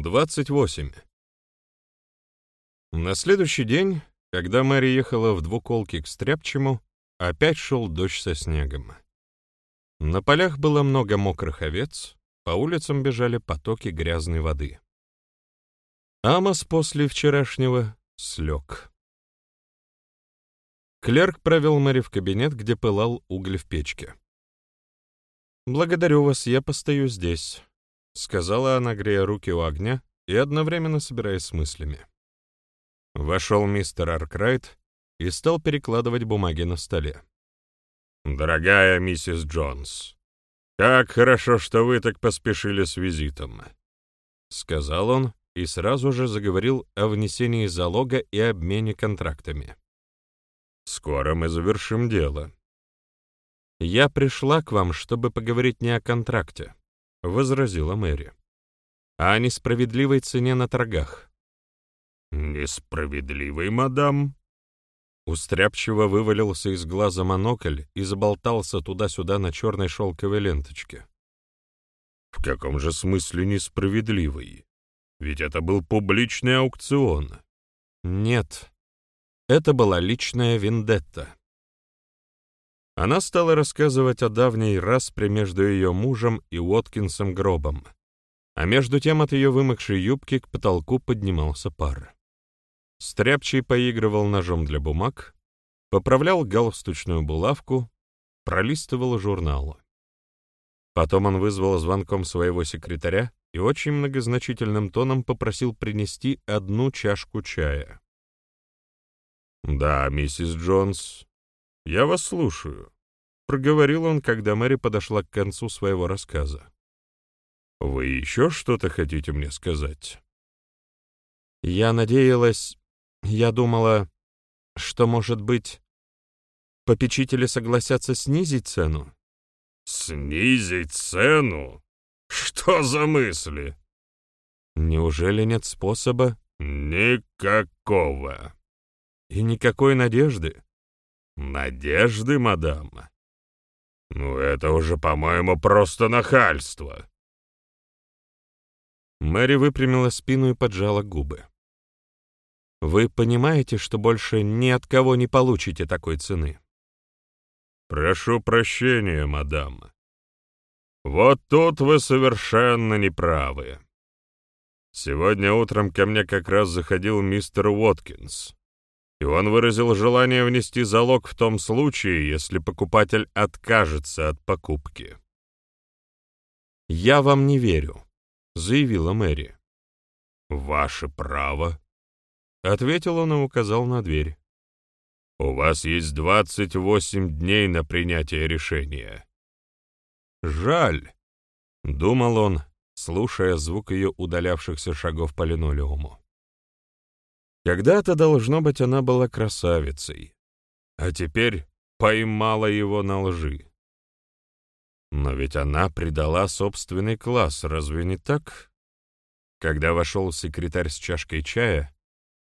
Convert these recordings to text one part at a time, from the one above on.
28. На следующий день, когда Мэри ехала в двуколке к Стряпчему, опять шел дождь со снегом. На полях было много мокрых овец, по улицам бежали потоки грязной воды. Амос после вчерашнего слег. Клерк провел Мэри в кабинет, где пылал уголь в печке. «Благодарю вас, я постою здесь», — сказала она, грея руки у огня и одновременно собираясь с мыслями. Вошел мистер Аркрайт и стал перекладывать бумаги на столе. «Дорогая миссис Джонс, как хорошо, что вы так поспешили с визитом», — сказал он и сразу же заговорил о внесении залога и обмене контрактами. «Скоро мы завершим дело». «Я пришла к вам, чтобы поговорить не о контракте», — возразила Мэри, — «а о несправедливой цене на торгах». «Несправедливой, мадам?» Устряпчиво вывалился из глаза монокль и заболтался туда-сюда на черной шелковой ленточке. «В каком же смысле несправедливый? Ведь это был публичный аукцион». «Нет, это была личная вендетта». Она стала рассказывать о давней распре между ее мужем и Уоткинсом Гробом, а между тем от ее вымокшей юбки к потолку поднимался пар. Стряпчий поигрывал ножом для бумаг, поправлял галстучную булавку, пролистывал журнал. Потом он вызвал звонком своего секретаря и очень многозначительным тоном попросил принести одну чашку чая. «Да, миссис Джонс, «Я вас слушаю», — проговорил он, когда Мэри подошла к концу своего рассказа. «Вы еще что-то хотите мне сказать?» «Я надеялась, я думала, что, может быть, попечители согласятся снизить цену?» «Снизить цену? Что за мысли?» «Неужели нет способа?» «Никакого». «И никакой надежды?» «Надежды, мадам? Ну, это уже, по-моему, просто нахальство!» Мэри выпрямила спину и поджала губы. «Вы понимаете, что больше ни от кого не получите такой цены?» «Прошу прощения, мадам. Вот тут вы совершенно неправы. Сегодня утром ко мне как раз заходил мистер Уоткинс и он выразил желание внести залог в том случае, если покупатель откажется от покупки. «Я вам не верю», — заявила Мэри. «Ваше право», — ответил он и указал на дверь. «У вас есть двадцать восемь дней на принятие решения». «Жаль», — думал он, слушая звук ее удалявшихся шагов по линолеуму. Когда-то, должно быть, она была красавицей, а теперь поймала его на лжи. Но ведь она предала собственный класс, разве не так? Когда вошел секретарь с чашкой чая,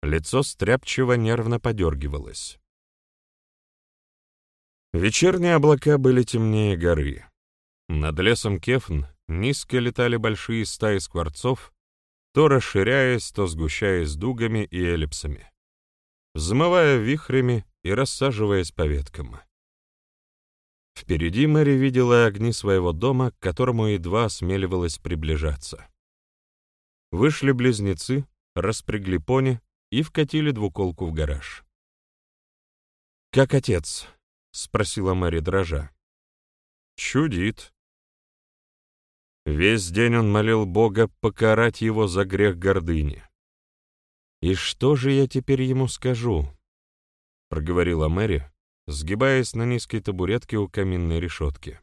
лицо стряпчиво нервно подергивалось. Вечерние облака были темнее горы. Над лесом Кефн низко летали большие стаи скворцов, то расширяясь, то сгущаясь дугами и эллипсами, взмывая вихрями и рассаживаясь по веткам. Впереди Мэри видела огни своего дома, к которому едва осмеливалась приближаться. Вышли близнецы, распрягли пони и вкатили двуколку в гараж. «Как отец?» — спросила Мэри дрожа. «Чудит», Весь день он молил Бога покарать его за грех гордыни. «И что же я теперь ему скажу?» — проговорила Мэри, сгибаясь на низкой табуретке у каминной решетки.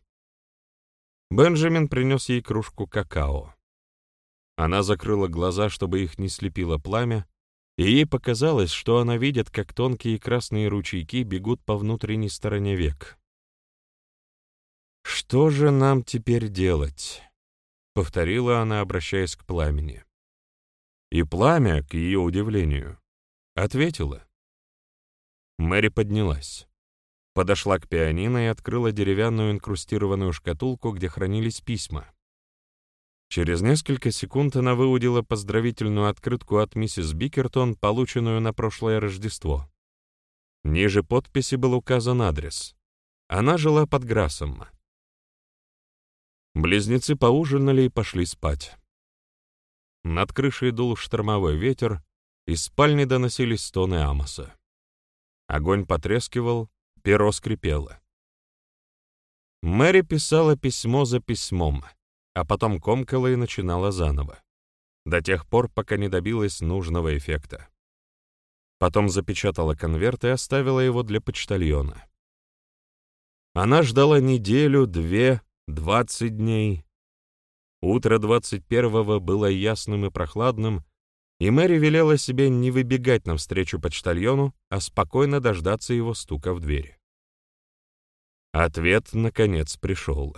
Бенджамин принес ей кружку какао. Она закрыла глаза, чтобы их не слепило пламя, и ей показалось, что она видит, как тонкие красные ручейки бегут по внутренней стороне век. «Что же нам теперь делать?» — повторила она, обращаясь к пламени. И пламя, к ее удивлению, ответила. Мэри поднялась, подошла к пианино и открыла деревянную инкрустированную шкатулку, где хранились письма. Через несколько секунд она выудила поздравительную открытку от миссис Бикертон, полученную на прошлое Рождество. Ниже подписи был указан адрес. Она жила под Грассом. Близнецы поужинали и пошли спать. Над крышей дул штормовой ветер, из спальни доносились стоны Амоса. Огонь потрескивал, перо скрипело. Мэри писала письмо за письмом — а потом комкала и начинала заново, до тех пор, пока не добилась нужного эффекта. Потом запечатала конверт и оставила его для почтальона. Она ждала неделю, две, двадцать дней. Утро двадцать первого было ясным и прохладным, и Мэри велела себе не выбегать навстречу почтальону, а спокойно дождаться его стука в двери. Ответ, наконец, пришел.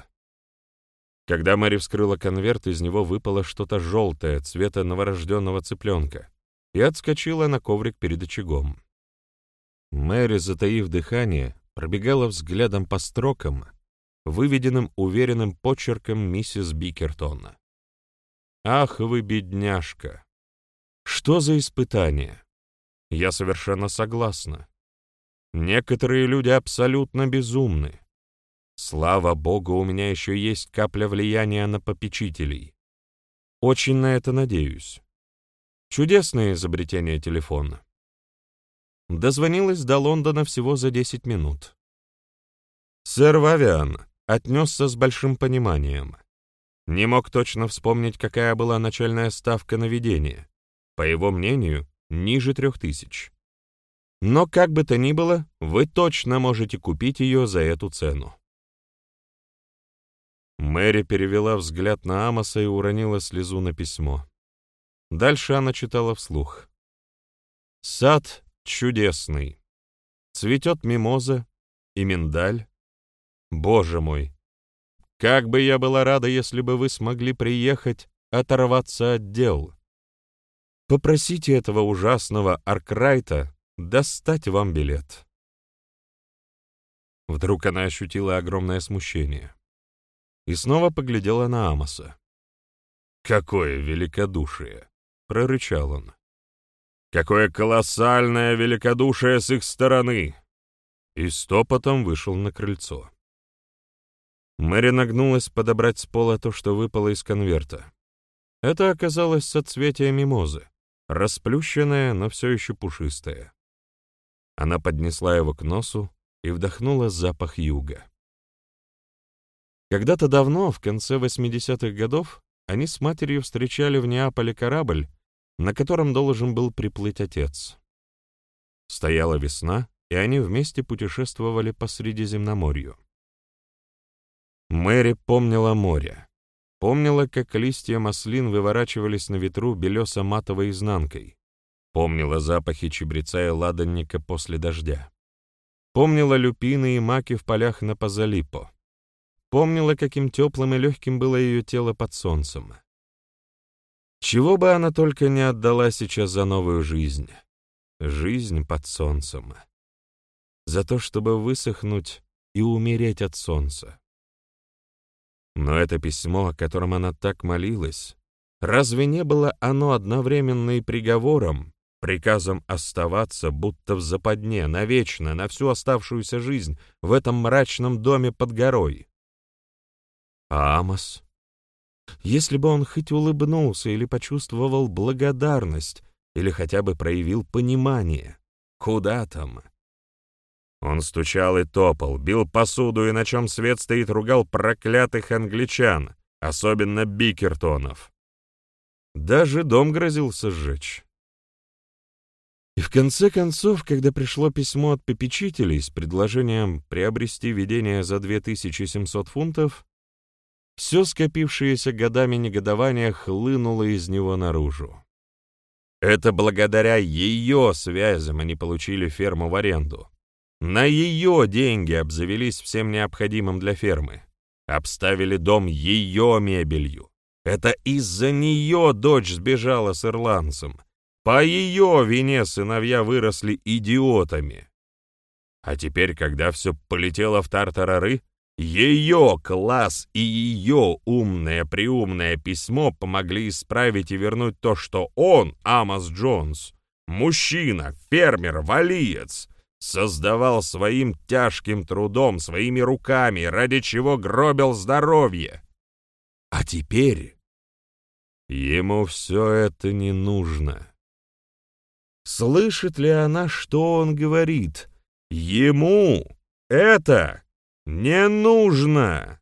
Когда Мэри вскрыла конверт, из него выпало что-то желтое, цвета новорожденного цыпленка, и отскочила на коврик перед очагом. Мэри, затаив дыхание, пробегала взглядом по строкам, выведенным уверенным почерком миссис Бикертона. «Ах вы, бедняжка! Что за испытание? Я совершенно согласна. Некоторые люди абсолютно безумны. Слава богу, у меня еще есть капля влияния на попечителей. Очень на это надеюсь. Чудесное изобретение телефона. Дозвонилась до Лондона всего за 10 минут. Сэр Вавиан отнесся с большим пониманием. Не мог точно вспомнить, какая была начальная ставка на ведение. По его мнению, ниже трех тысяч. Но как бы то ни было, вы точно можете купить ее за эту цену. Мэри перевела взгляд на Амоса и уронила слезу на письмо. Дальше она читала вслух. «Сад чудесный. Цветет мимоза и миндаль. Боже мой! Как бы я была рада, если бы вы смогли приехать, оторваться от дел. Попросите этого ужасного Аркрайта достать вам билет». Вдруг она ощутила огромное смущение и снова поглядела на Амоса. «Какое великодушие!» — прорычал он. «Какое колоссальное великодушие с их стороны!» И стопотом вышел на крыльцо. Мэри нагнулась подобрать с пола то, что выпало из конверта. Это оказалось соцветие мимозы, расплющенное, но все еще пушистое. Она поднесла его к носу и вдохнула запах юга. Когда-то давно, в конце 80-х годов, они с матерью встречали в Неаполе корабль, на котором должен был приплыть отец. Стояла весна, и они вместе путешествовали по Средиземноморью. Мэри помнила море. Помнила, как листья маслин выворачивались на ветру белесо-матовой изнанкой. Помнила запахи чебреца и ладанника после дождя. Помнила люпины и маки в полях на Пазалипо. Помнила, каким теплым и легким было ее тело под солнцем. Чего бы она только не отдала сейчас за новую жизнь. Жизнь под солнцем. За то, чтобы высохнуть и умереть от солнца. Но это письмо, о котором она так молилась, разве не было оно одновременно и приговором, приказом оставаться, будто в западне, навечно, на всю оставшуюся жизнь в этом мрачном доме под горой? А Амос? Если бы он хоть улыбнулся или почувствовал благодарность, или хотя бы проявил понимание, куда там? Он стучал и топал, бил посуду и на чем свет стоит ругал проклятых англичан, особенно Бикертонов. Даже дом грозился сжечь. И в конце концов, когда пришло письмо от попечителей с предложением приобрести видение за 2700 фунтов, все скопившееся годами негодование хлынуло из него наружу. Это благодаря ее связям они получили ферму в аренду. На ее деньги обзавелись всем необходимым для фермы. Обставили дом ее мебелью. Это из-за нее дочь сбежала с ирландцем. По ее вине сыновья выросли идиотами. А теперь, когда все полетело в тартарары, Ее класс и ее умное-приумное письмо помогли исправить и вернуть то, что он, Амос Джонс, мужчина, фермер, валиец, создавал своим тяжким трудом, своими руками, ради чего гробил здоровье. А теперь ему все это не нужно. Слышит ли она, что он говорит? Ему это не нужно.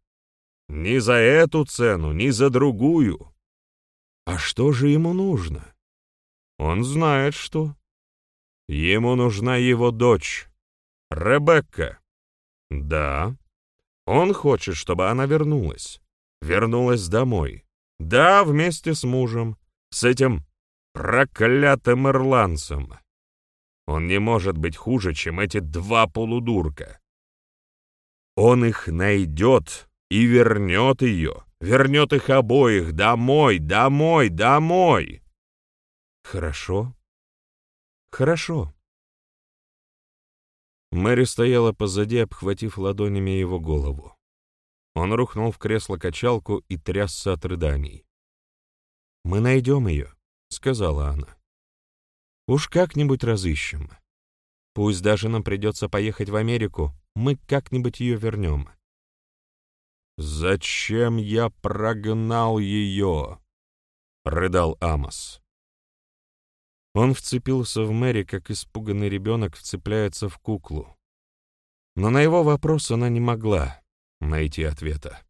Ни за эту цену, ни за другую. А что же ему нужно? Он знает, что. Ему нужна его дочь, Ребекка. Да, он хочет, чтобы она вернулась. Вернулась домой. Да, вместе с мужем, с этим проклятым ирландцем. Он не может быть хуже, чем эти два полудурка. Он их найдет и вернет ее, вернет их обоих домой, домой, домой. Хорошо, хорошо. Мэри стояла позади, обхватив ладонями его голову. Он рухнул в кресло-качалку и трясся от рыданий. «Мы найдем ее», — сказала она. «Уж как-нибудь разыщем. Пусть даже нам придется поехать в Америку, мы как-нибудь ее вернем». «Зачем я прогнал ее?» — рыдал Амос. Он вцепился в Мэри, как испуганный ребенок вцепляется в куклу. Но на его вопрос она не могла найти ответа.